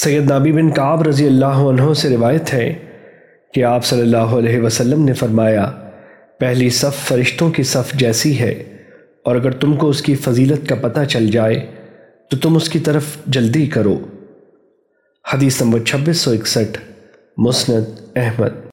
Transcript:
سید نابی بن کعب رضی اللہ عنہ سے روایت ہے کہ آپ صلی اللہ علیہ وسلم نے فرمایا، پہلی صف فرشتوں کی صف جیسی ہے، اور اگر تم کو اس کی فضیلت کا پتہ چل جائے، تو تم اس کی طرف جلدی کرو۔ حدیث نمبر چھبیس سو اکسٹھ، مسند احمد۔